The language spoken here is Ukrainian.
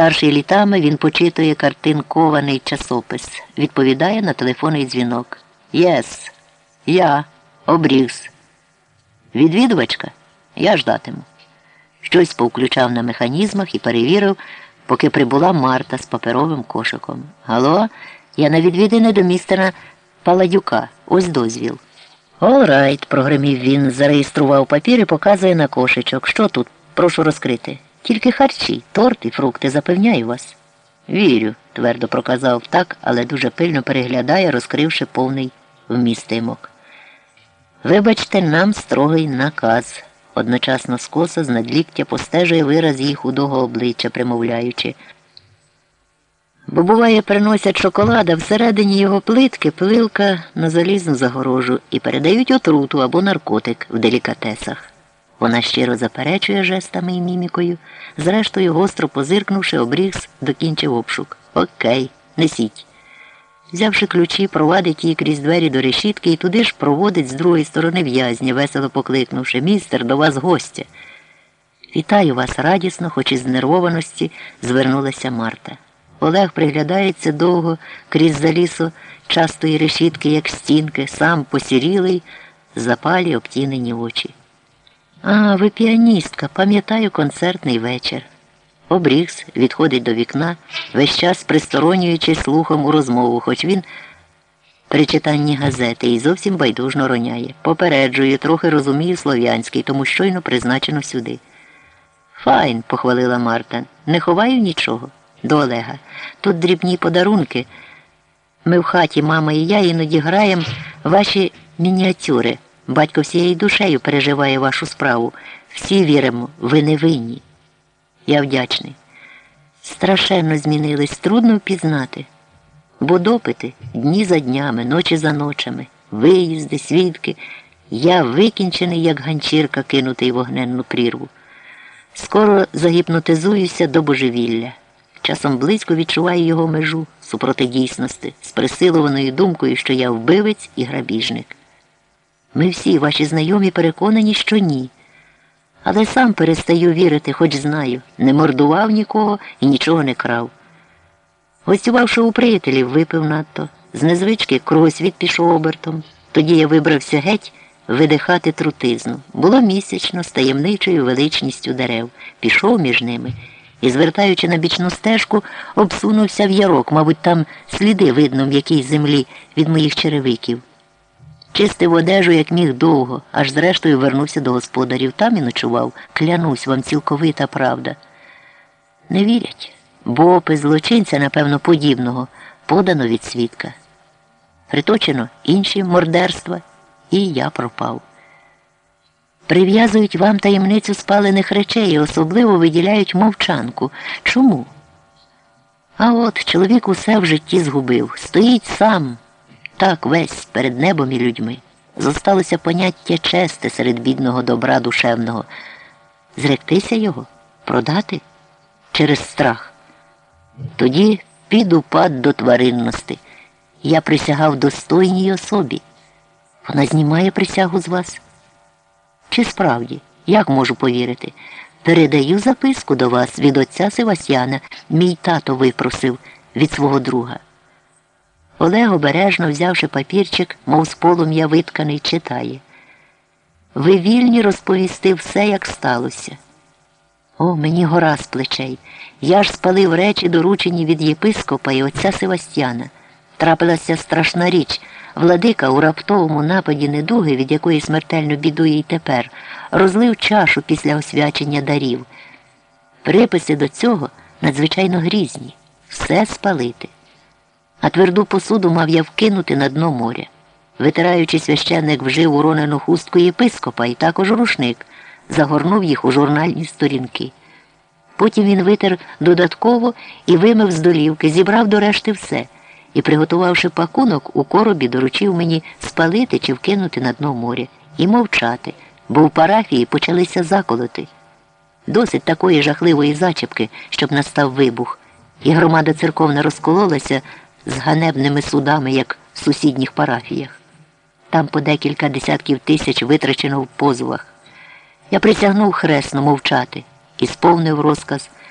Старший літами він почитує картинкований часопис, відповідає на телефонний дзвінок. Yes, я, Обрігс. Відвідувачка? Я ждатиму. Щось повключав на механізмах і перевірив, поки прибула Марта з паперовим кошиком. Гало, я на відвідини до містера Паладюка. Ось дозвіл. All right, прогримів він, зареєстрував папір і показує на кошичок. Що тут? Прошу розкрити. Тільки харчі, торт і фрукти, запевняю вас. Вірю, твердо проказав так, але дуже пильно переглядає, розкривши повний вмістимок. Вибачте, нам строгий наказ. Одночасно скоса з надліктя постежує вираз її худого обличчя, примовляючи. Бо, буває, приносять шоколад, а всередині його плитки пилилка на залізну загорожу і передають отруту або наркотик в делікатесах. Вона щиро заперечує жестами і мімікою, зрештою, гостро позиркнувши, обрігс, докінчив обшук. Окей, несіть. Взявши ключі, провадить її крізь двері до решітки і туди ж проводить з другої сторони в'язня, весело покликнувши Містер, до вас гостя. Вітаю вас радісно, хоч і з нервованості звернулася Марта. Олег приглядається довго крізь залісо частої решітки, як стінки, сам посірілий, запалі обтінені очі. А, ви піаністка, пам'ятаю концертний вечір. Обрігс відходить до вікна, весь час присторонюючи слухом у розмову, хоч він при читанні газети і зовсім байдужно роняє. Попереджую, трохи розумію слов'янський, тому щойно призначено сюди. Файн, похвалила Марта, не ховаю нічого. До Олега. Тут дрібні подарунки. Ми в хаті, мама і я іноді граємо ваші мініатюри. Батько всією душею переживає вашу справу. Всі віримо, ви не винні. Я вдячний. Страшенно змінились, трудно впізнати. Бо допити дні за днями, ночі за ночами, виїзди, свідки. Я викінчений, як ганчірка, кинутий в вогненну прірву. Скоро загіпнотизуюся до божевілля. Часом близько відчуваю його межу супроти дійсності, з присилованою думкою, що я вбивець і грабіжник. Ми всі, ваші знайомі, переконані, що ні. Але сам перестаю вірити, хоч знаю, не мордував нікого і нічого не крав. Гостювавши у приятелів, випив надто, з незвички кругосвіт пішов обертом. Тоді я вибрався геть видихати трутизну. Було місячно з таємничою величністю дерев, пішов між ними і, звертаючи на бічну стежку, обсунувся в ярок, мабуть, там сліди видно в якійсь землі від моїх черевиків. Чистив одежу, як міг довго, аж зрештою вернувся до господарів. Там і ночував. Клянусь вам цілковита правда. Не вірять, бо опис злочинця, напевно, подібного, подано від свідка. Приточено інші мордерства, і я пропав. Прив'язують вам таємницю спалених речей особливо виділяють мовчанку. Чому? А от чоловік усе в житті згубив. Стоїть сам. Так весь перед небом і людьми. Зосталося поняття честе серед бідного добра душевного. Зректися його, продати через страх. Тоді піду пад до тваринності. Я присягав достойній особі. Вона знімає присягу з вас. Чи справді, як можу повірити? Передаю записку до вас від отця Севастьяна. Мій тато випросив від свого друга. Олег, обережно взявши папірчик, мов з полум'я витканий, читає. Ви вільні розповісти все, як сталося. О, мені гора з плечей. Я ж спалив речі, доручені від єпископа і отця Севастьяна. Трапилася страшна річ. Владика у раптовому нападі недуги, від якої смертельно бідує й тепер, розлив чашу після освячення дарів. Приписи до цього надзвичайно грізні. Все спалити а тверду посуду мав я вкинути на дно моря. Витираючи священник вжив уронену хустку єпископа і також рушник, загорнув їх у журнальні сторінки. Потім він витер додатково і вимив з долівки, зібрав до решти все і, приготувавши пакунок, у коробі доручив мені спалити чи вкинути на дно моря і мовчати, бо в парафії почалися заколоти. Досить такої жахливої зачепки, щоб настав вибух, і громада церковна розкололася з ганебними судами, як в сусідніх парафіях. Там по декілька десятків тисяч витрачено в позовах. Я присягнув хресно мовчати і сповнив розказ.